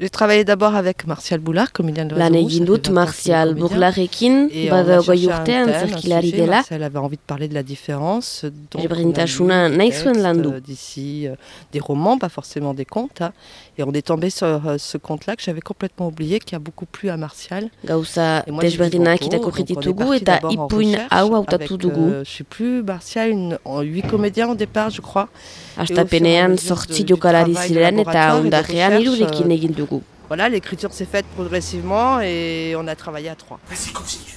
J'ai travaillé d'abord avec Martial Boulard, comédien de Lan egin dut Martial Bourlarekin, bada goi urtean zerkilari dela. Martial avait envie de parler de la différence. Ezberdintasuna nahi zuen landu. D'ici euh, des romans, pas forcément des contes. Hein. Et on est tombé sur euh, ce conte-là que j'avais complètement oublié, qui a beaucoup plu à Martial. Gauza desberdinak irakurri ditugu eta ipuin hau hautatu dugu. Je suis plus Martial, une, huit comédiens au départ, je crois. Astapenean sortzi jokalari ziren eta ondarrean irurekin egin dugu. Voilà, l'écriture s'est faite progressivement et on a travaillé à trois. Vas-y, continue.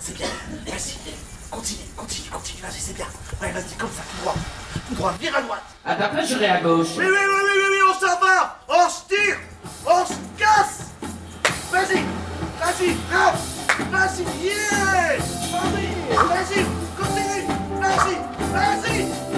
C'est bien. Vas-y, continue, continue, continue. Vas-y, c'est bien. Ouais, vas-y, comme ça, tout droit. Tout droit, vire à droite. À ta place, j'irai à gauche. Oui, oui, oui, oui, oui, oui, on s'en va. On se tire. On se casse. Vas-y, vas-y, rap. Vas-y, yeah. Vas-y, vas-y, continue. Vas-y, vas-y,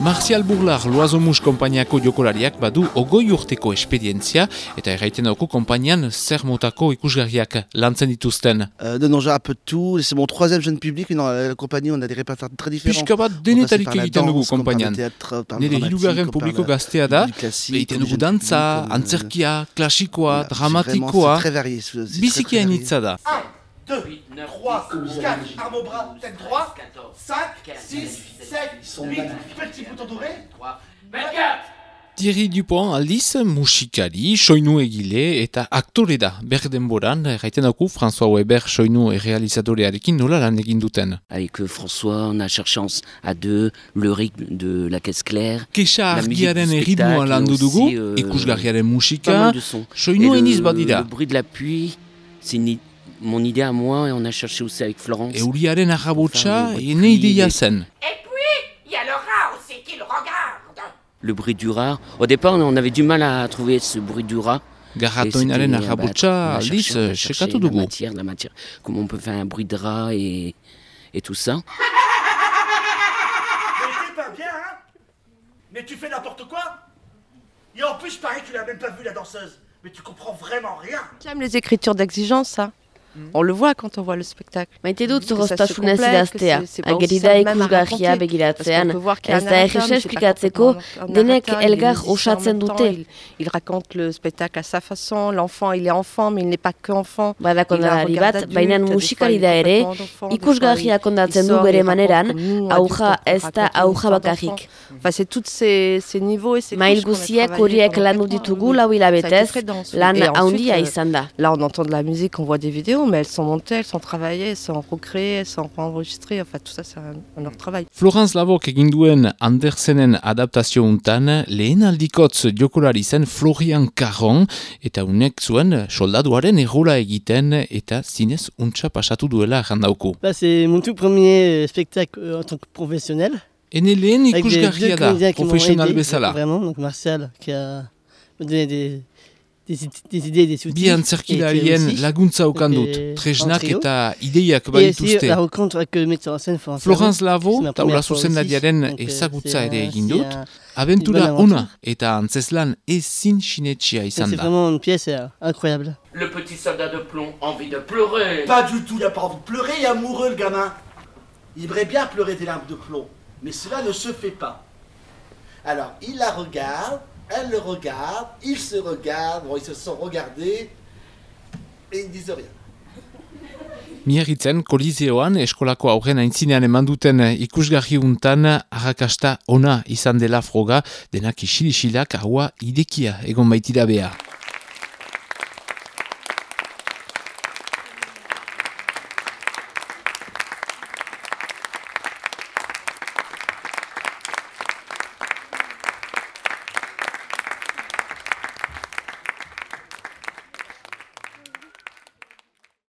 Martial Burlar Loazomus konpainiako jokolariak badu ogoi urteko esperientzia eta erraiten dauko konpainian zer motako ikusgarriak lantzen dituzten. Euh, non, non, j'ai un peu de tout. C'est mon troisième jeune public, dans la, la compagnie, on a des répertoires très différents. Pixka bat denetarik egiten dugu konpainian. Nire hirugarren publiko gaztea da, egiten dugu dantza, antzerkia, klasikoa, dramatikoa, biziki hainitza da. 2, 3, 4, arme au bras, tête droit, 5, 6, 7, 8, petit bouton doré, 3, 24 Thierry Dupont aldiz musikari, soinu egile eta aktore da berdenboran, erraiten dauku François Weber soinu realizadorearekin nola lan egin duten. Avec François, on a cherché à deux le rythme de la caisse claire. Kexa argiaren erritmoa landu dugu, euh, ikusgarriaren musika, soinu eniz badira. Le bruit de la pluie, c'est une mon idée à moi et on a cherché aussi avec Florence. Euriaren arrabotsa ene ideia zen. Et puis, il y a le rat aussi qui le regarde. Le bruit du rat. Au départ, on avait du mal à trouver ce bruit du rat. Garratoinaren arrabotsa aldiz sekatu La dugu. matière, la matière. Comment on peut faire un bruit de rat et, et tout ça. Mais t'es pas bien, hein Mais tu fais n'importe quoi Et en plus, je parie que tu l'as même pas vu la danseuse. Mais tu comprends vraiment rien. J'aime les écritures d'exigence, ça. On le voit quand on voit le spectacle. Maite dut zorroztasunez idaztea, ageri da ikusgarria begiratzean, ez da erresa esplikatzeko, denek elgar osatzen dute. Il raconte le spectacle à sa façon, l'enfant il est enfant, mais il n'est pas que enfant. Badakondalari bat, baina musikari da ere, ikusgarria kondatzen du bere maneran, auja ez da auja bakarrik. Enfin, c'est tous ces, ces niveaux et ces Mail guziek horiek landu ditugu lau hilabetez, lan handia izan da. Là, on entend de la musique, on voit des vidéos, mais elles sont montées, elles sont travaillées, elles sont recréées, elles sont enregistrées. Enfin, tout ça, c'est un, un leur travail. Florence Lavok egin duen Andersenen adaptazio untan lehen aldikotz jokolari zen Florian Caron eta unek zuen soldaduaren errola egiten eta zinez untsa pasatu duela jandauku. Bah, c'est mon tout premier spectacle euh, en tant que professionnel. Ene lehen ikusgarria da, profesional bezala. Vraiment, donc Martial qui a donné des, des, des idées, des outils. Bi antzerkilarien laguntza ukan dut, tresnak eta ideiak badituzte. la rencontre avec le metteur en scène Florence Florence Lavo, C'est taula zuzendariaren ezagutza c'est ere un- egin c'est dut, bonne ona eta antzeslan ezin sinetxia C'est izan da. vraiment une pièce euh, incroyable. Le petit soldat de plomb, envie de pleurer. Pas du tout, il a pas envie de pleurer, il est amoureux le gamin. Il aimerait bien pleurer des larmes de plomb, mais cela ne se fait pas. Alors, il la regarde, elle le regarde, ils se regardent, bon, ils se sont regardés, et ils disent rien. Miarritzen, kolizeoan, eskolako aurren aintzinean eman duten ikusgarri untan, arrakasta ona izan dela froga, denak isilisilak haua idekia egon baitira beha.